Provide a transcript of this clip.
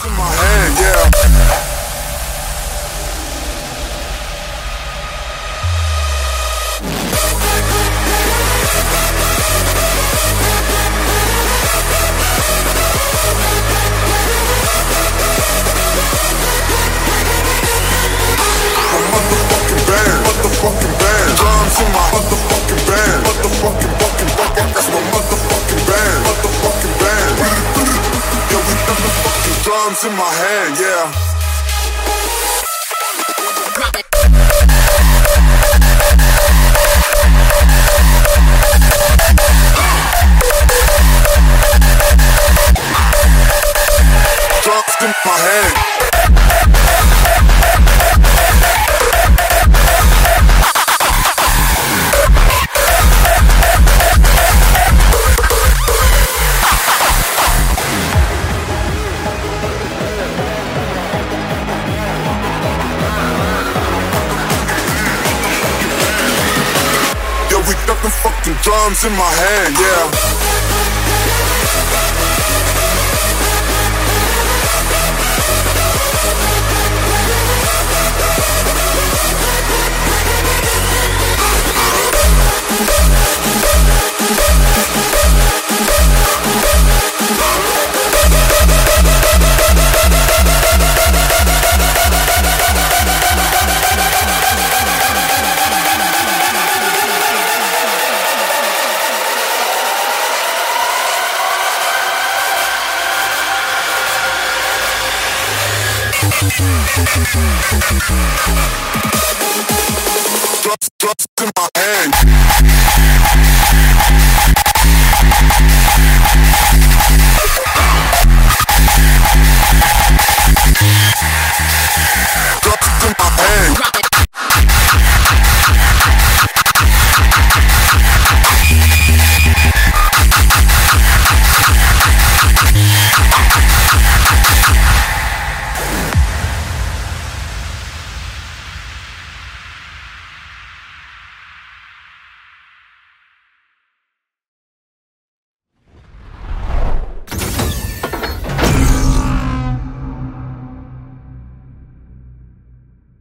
tomorrow. Drums in my hand, yeah. Got fucking drums in my hand, yeah. Drums, drums in my hand.